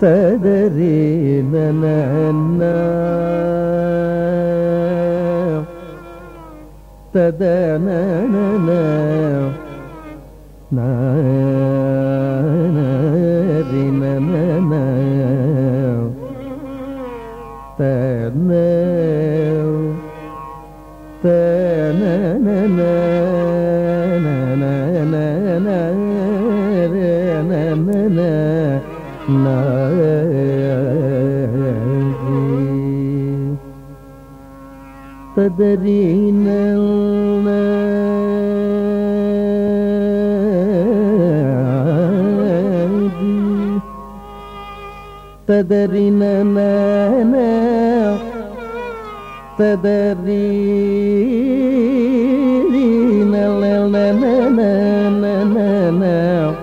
tadarinanna tadananana nanarinanana tadna tadananana nanananana nanananana تدرين النادي تدرين نانا تدرين لنا نا نا نا نا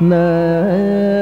نا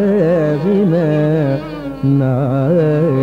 No.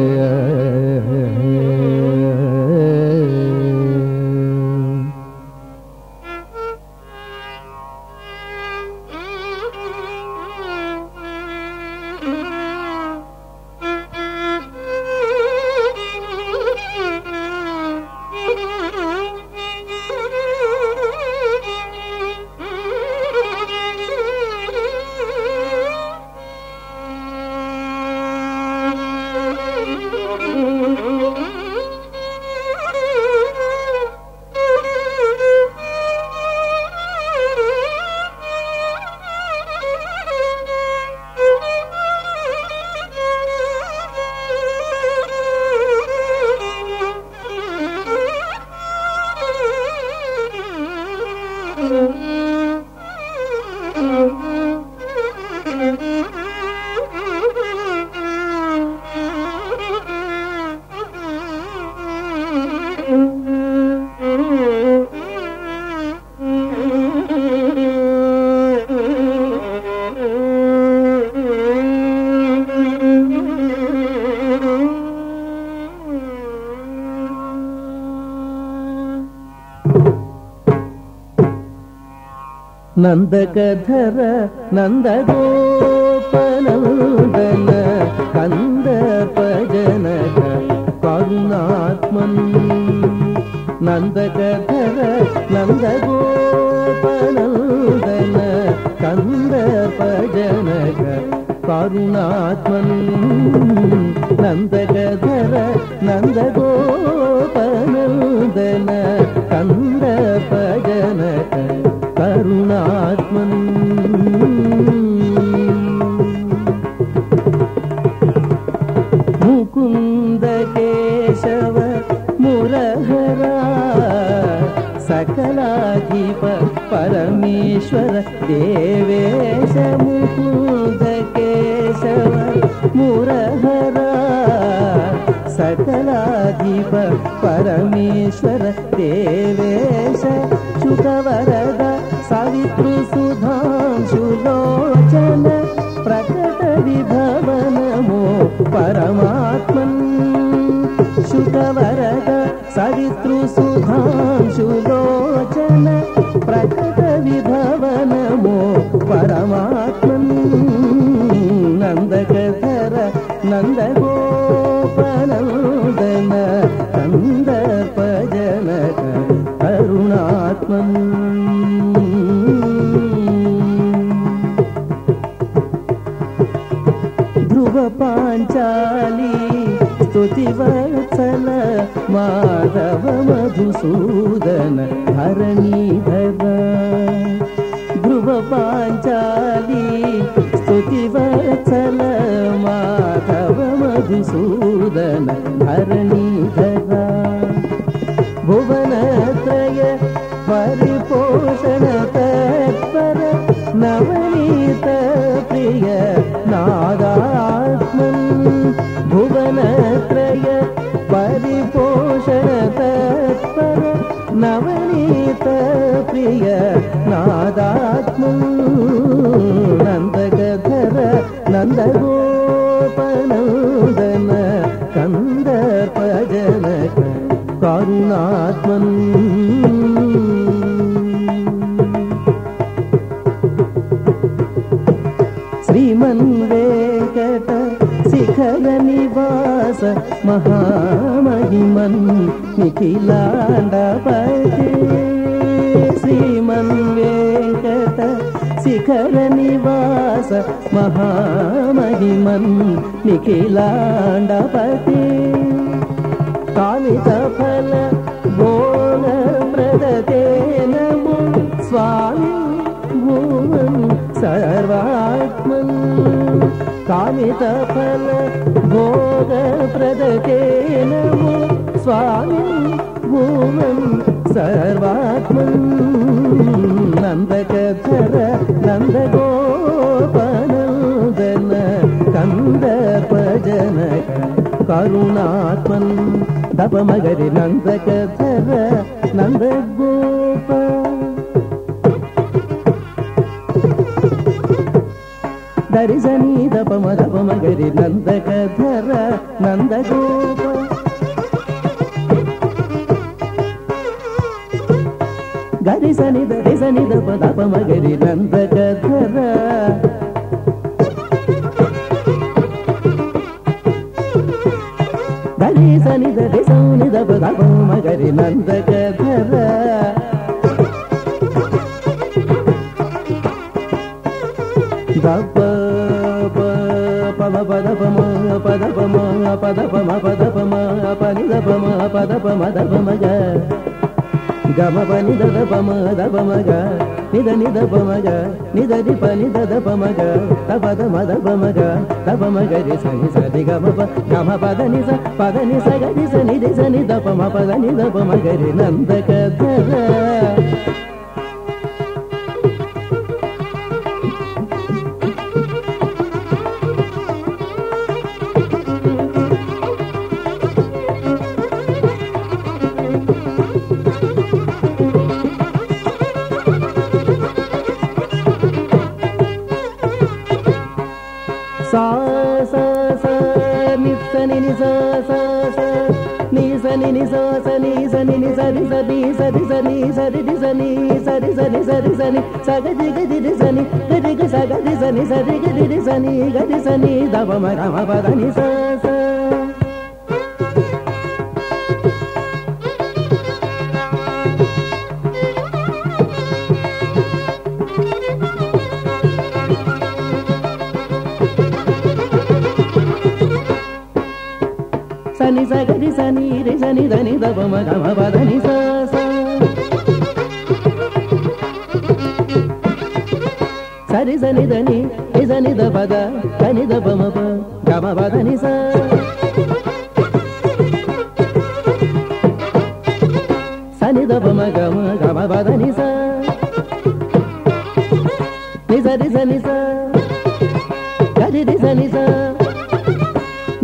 నందకధర నందగోపనందన కందర్పజనక కరుణాత్మన్ నందకధర నందగోపనందన కందర్పజనక కరుణాత్మన్ నందకధర सकला दीपक् परमेश्वर देवेश वेशूग केशव मुरहरा सकलाधिप परमेश्वर देवेश वरदा सा ध्रुवपाञ्चाली स्तुतिवत्सल माधव मधुसूदन धरणीधर ध्रुवपाञ्चाली स्तुतिवत्सल माधव మధుసూదన ధరణీధర భువనత్రయ పరిపోషణ తత్పర నవనీత ప్రియ నాదాత్మన్ భువనత్రయ పరిపోషణ తత్పర నవనీత ప్రియ నాదాత్మన్ నందగధర నందగోపనందన కరుణాత్మన్. శ్రీమన్ వెంకట శిఖర నివాస మహామహిమన్ నిఖిలాండపతి. శ్రీమన్ వెంకట శిఖర నివాస మహామహిమన్ నిఖిలాండపతి. కామిత ఫల భోగ ప్రదతే నమో స్వామి భూమన్ సర్వాత్మన్ నందకధర నందగోపనందన కందర్పజనక కరుణాత్మన్ దపమగరి నందకధర నందగోప దరిసని దపమ దపమ గరి నందక ధర నందగోప. గరిసని దరిసని దప దపమ గరి నందక ధర దని సౌని దప దపమ గరి నందక ధర దప పమ పద పమ పద పమ పద పమ పద పమ పని దప మ పద పమ దప మగ గమ పని దద పమ దప మగ నిద నిద పమగ. నిద ది పని దద పమగ తపద మద పమగ తప మగరి సని సది గమ ప గమ పద ని స పద ని స గది స ని ది పద ని ద పమగరి నందక ధర. సా సా సా ని స ని ని సా సా సా ని స సా స ని స ని స స ని స ని స రి డి స ని స రి స ని స రి స ని స ది స స రి స ని స ని ద ప మ సా. సని రి సని దని దప మ గ సరి సని దని రి సని ద పద దని ద ప మ ప గ మ సా. సని ద ప గమ గ మ గ మ సా. ని సరి సని సా గరి రి సని సా.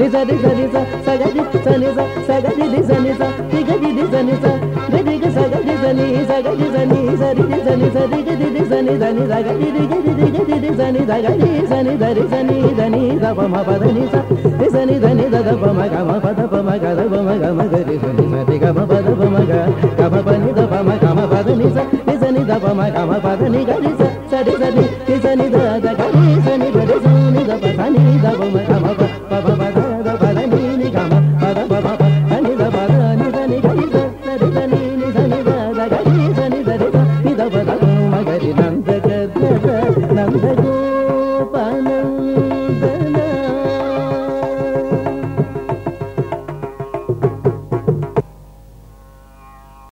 ని స రి స ని స స గ ది స ని స స గ ది ది స ని స తి గ ది ది స ని స గ ది గ స గ ది స ని స గ ది స ని స రి ది స ని స రి గ ది ది స ని ద ని స గ ది ది గ ది ది గ ది ది స ని ద గ ది స ని ద రి స ని ద ని ద ప మ ప ద ని స రి స ని ద ని ద ద ప మ గ మ ప ద ప మ గ ద ప మ గ మ గ రి స ని స రి గ మ ప ద ప మ గ గ మ ప ని ద ప మ గ మ ప ద ని స రి స ని ద ప మ గ మ ప ద ని గ రి స స రి స ని రి స ని ద ద గ రి స ని ద రి స ని ద ప స ని ద ప మ గ